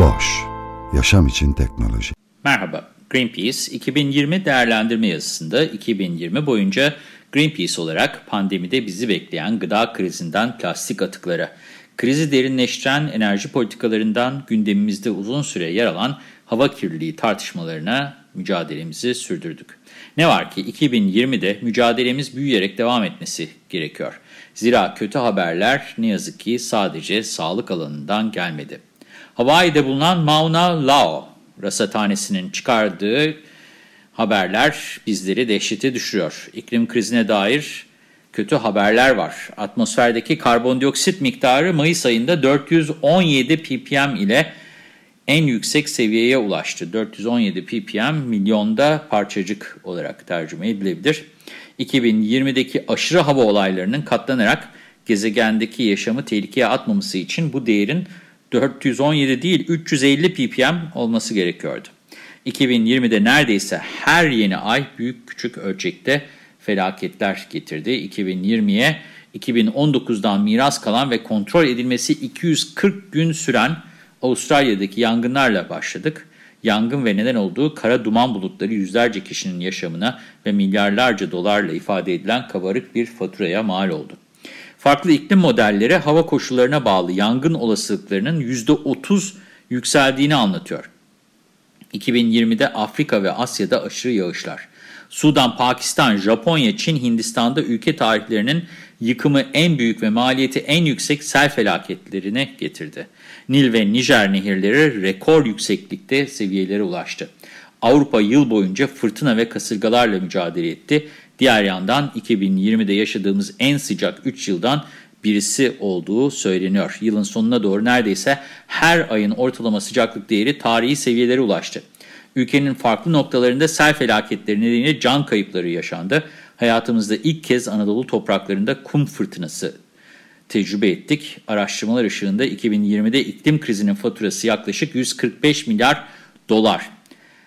Boş, yaşam için teknoloji. Merhaba, Greenpeace 2020 değerlendirme yazısında 2020 boyunca Greenpeace olarak pandemide bizi bekleyen gıda krizinden plastik atıklara, krizi derinleştiren enerji politikalarından gündemimizde uzun süre yer alan hava kirliliği tartışmalarına mücadelemizi sürdürdük. Ne var ki 2020'de mücadelemiz büyüyerek devam etmesi gerekiyor. Zira kötü haberler ne yazık ki sadece sağlık alanından gelmedi. Hawaii'de bulunan Mauna Lao rasathanesinin çıkardığı haberler bizleri dehşete düşürüyor. İklim krizine dair kötü haberler var. Atmosferdeki karbondioksit miktarı Mayıs ayında 417 ppm ile en yüksek seviyeye ulaştı. 417 ppm milyonda parçacık olarak tercüme edilebilir. 2020'deki aşırı hava olaylarının katlanarak gezegendeki yaşamı tehlikeye atmaması için bu değerin 417 değil 350 ppm olması gerekiyordu. 2020'de neredeyse her yeni ay büyük küçük ölçekte felaketler getirdi. 2020'ye 2019'dan miras kalan ve kontrol edilmesi 240 gün süren Avustralya'daki yangınlarla başladık. Yangın ve neden olduğu kara duman bulutları yüzlerce kişinin yaşamına ve milyarlarca dolarla ifade edilen kabarık bir faturaya mal oldu. Farklı iklim modelleri hava koşullarına bağlı yangın olasılıklarının %30 yükseldiğini anlatıyor. 2020'de Afrika ve Asya'da aşırı yağışlar. Sudan, Pakistan, Japonya, Çin, Hindistan'da ülke tarihlerinin yıkımı en büyük ve maliyeti en yüksek sel felaketlerine getirdi. Nil ve Nijer nehirleri rekor yükseklikte seviyelere ulaştı. Avrupa yıl boyunca fırtına ve kasırgalarla mücadele etti. Diğer yandan 2020'de yaşadığımız en sıcak 3 yıldan birisi olduğu söyleniyor. Yılın sonuna doğru neredeyse her ayın ortalama sıcaklık değeri tarihi seviyelere ulaştı. Ülkenin farklı noktalarında sel felaketleri nedeniyle can kayıpları yaşandı. Hayatımızda ilk kez Anadolu topraklarında kum fırtınası tecrübe ettik. Araştırmalar ışığında 2020'de iklim krizinin faturası yaklaşık 145 milyar dolar.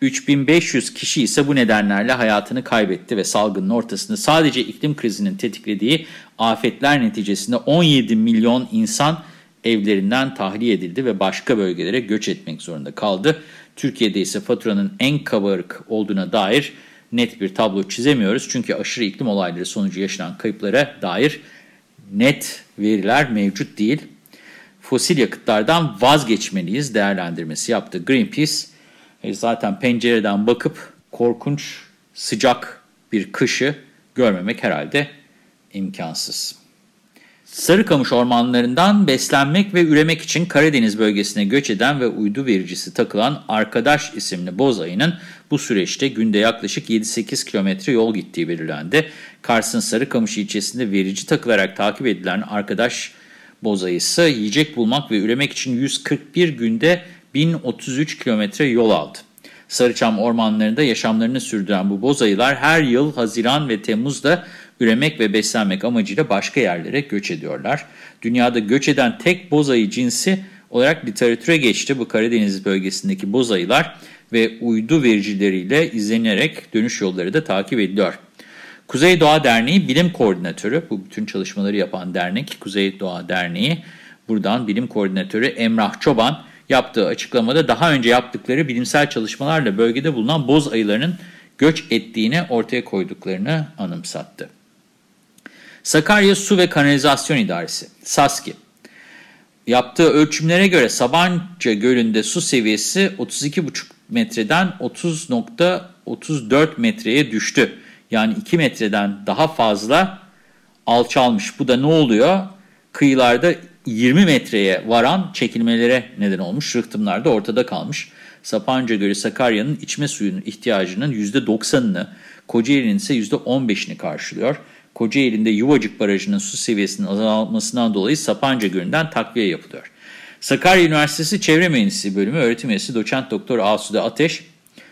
3500 kişi ise bu nedenlerle hayatını kaybetti ve salgının ortasında sadece iklim krizinin tetiklediği afetler neticesinde 17 milyon insan evlerinden tahliye edildi ve başka bölgelere göç etmek zorunda kaldı. Türkiye'de ise faturanın en kabarık olduğuna dair net bir tablo çizemiyoruz. Çünkü aşırı iklim olayları sonucu yaşanan kayıplara dair net veriler mevcut değil. Fosil yakıtlardan vazgeçmeliyiz değerlendirmesi yaptı Greenpeace. E zaten pencereden bakıp korkunç sıcak bir kışı görmemek herhalde imkansız. Sarıkamış ormanlarından beslenmek ve üremek için Karadeniz bölgesine göç eden ve uydu vericisi takılan Arkadaş isimli boz ayının bu süreçte günde yaklaşık 7-8 kilometre yol gittiği belirlendi. Kars'ın Sarıkamış ilçesinde verici takılarak takip edilen Arkadaş boz ayısı yiyecek bulmak ve üremek için 141 günde 1033 kilometre yol aldı. Sarıçam ormanlarında yaşamlarını sürdüren bu boz ayılar her yıl Haziran ve Temmuz'da üremek ve beslenmek amacıyla başka yerlere göç ediyorlar. Dünyada göç eden tek boz ayı cinsi olarak literatüre geçti bu Karadeniz bölgesindeki boz ayılar ve uydu vericileriyle izlenerek dönüş yolları da takip ediliyor. Kuzey Doğa Derneği Bilim Koordinatörü, bu bütün çalışmaları yapan dernek Kuzey Doğa Derneği, buradan Bilim Koordinatörü Emrah Çoban yaptığı açıklamada daha önce yaptıkları bilimsel çalışmalarla bölgede bulunan boz ayılarının göç ettiğini ortaya koyduklarını anımsattı. Sakarya Su ve Kanalizasyon İdaresi, SASKİ, yaptığı ölçümlere göre Sabancı Gölü'nde su seviyesi 32,5 metreden 30,34 metreye düştü. Yani 2 metreden daha fazla alçalmış. Bu da ne oluyor? Kıyılarda 20 metreye varan çekilmelere neden olmuş. Rıhtımlar da ortada kalmış. Sapanca Gölü Sakarya'nın içme suyunun ihtiyacının %90'ını, Kocaeli'nin ise %15'ini karşılıyor. Kocaeli'nde Yuvacık Barajı'nın su seviyesinin azalmasından dolayı Sapanca Gölü'nden takviye yapılıyor. Sakarya Üniversitesi Çevre Mühendisliği Bölümü öğretim üyesi doçent doktor Asude Ateş,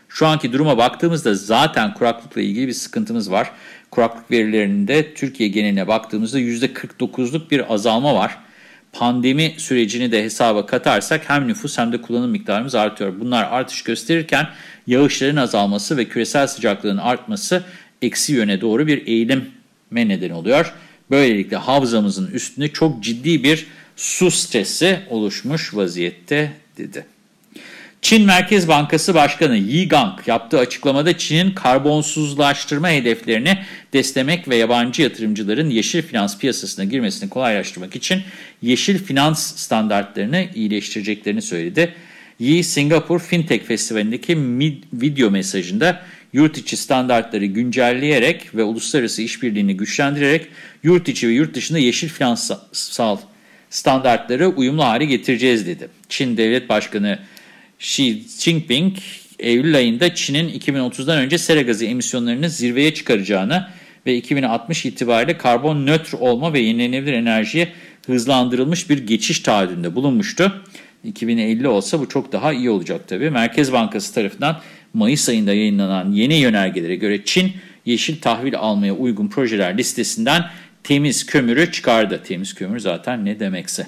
şu anki duruma baktığımızda zaten kuraklıkla ilgili bir sıkıntımız var. Kuraklık verilerinde Türkiye geneline baktığımızda %49'luk bir azalma var. Pandemi sürecini de hesaba katarsak hem nüfus hem de kullanım miktarımız artıyor. Bunlar artış gösterirken yağışların azalması ve küresel sıcaklığın artması eksi yöne doğru bir eğilime neden oluyor. Böylelikle havzamızın üstünde çok ciddi bir su stresi oluşmuş vaziyette dedi. Çin Merkez Bankası Başkanı Yi Gang yaptığı açıklamada Çin'in karbonsuzlaştırma hedeflerini desteklemek ve yabancı yatırımcıların yeşil finans piyasasına girmesini kolaylaştırmak için yeşil finans standartlarını iyileştireceklerini söyledi. Yi, Singapur Fintech Festivali'ndeki video mesajında yurt içi standartları güncelleyerek ve uluslararası işbirliğini güçlendirerek yurt içi ve yurt dışında yeşil finansal standartları uyumlu hale getireceğiz dedi. Çin Devlet Başkanı Xi Jinping, Eylül ayında Çin'in 2030'dan önce sera gazı emisyonlarını zirveye çıkaracağını ve 2060 itibariyle karbon nötr olma ve yenilenebilir enerjiye hızlandırılmış bir geçiş taahhüdünde bulunmuştu. 2050 olsa bu çok daha iyi olacak tabii. Merkez Bankası tarafından Mayıs ayında yayınlanan yeni yönergelere göre Çin, yeşil tahvil almaya uygun projeler listesinden temiz kömürü çıkardı. Temiz kömür zaten ne demekse.